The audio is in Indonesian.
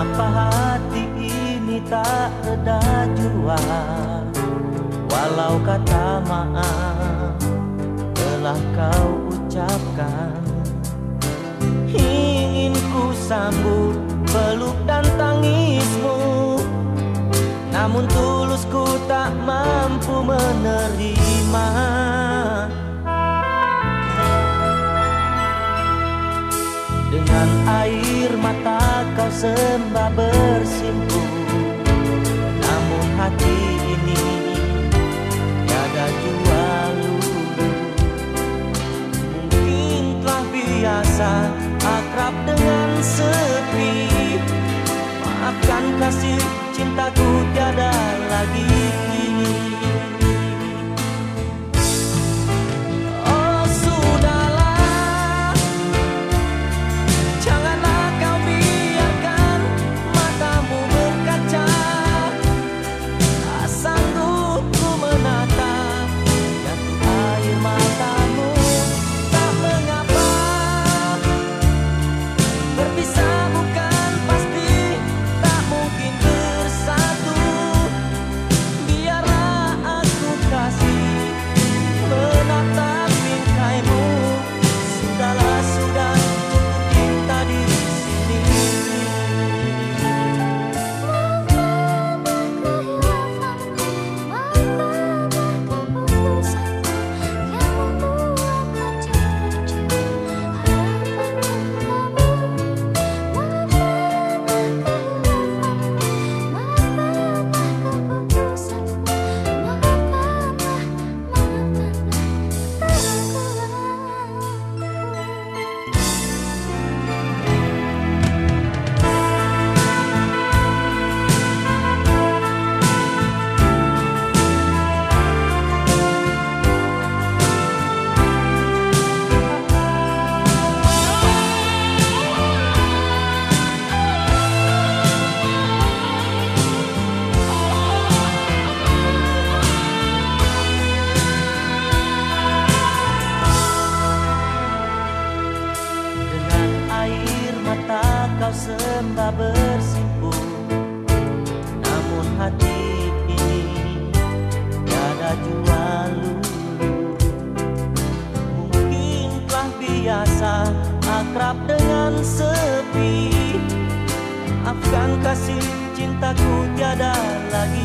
Mengapa hati ini tak reda jua? Walau kata maaf telah kau ucapkan. Ingin ku sambut peluk dan tangismu. Namun tulus ku tak mampu menerima. Dengan air mata kau sembah bersimpu Namun hati ini tiada jua lulu Mungkin telah biasa akrab dengan sepi. Maafkan kasih kau sembah bersimpu Namun hati ini tiada jua lulu Mungkin telah biasa akrab dengan sepi. Maafkan kasih cintaku tiada lagi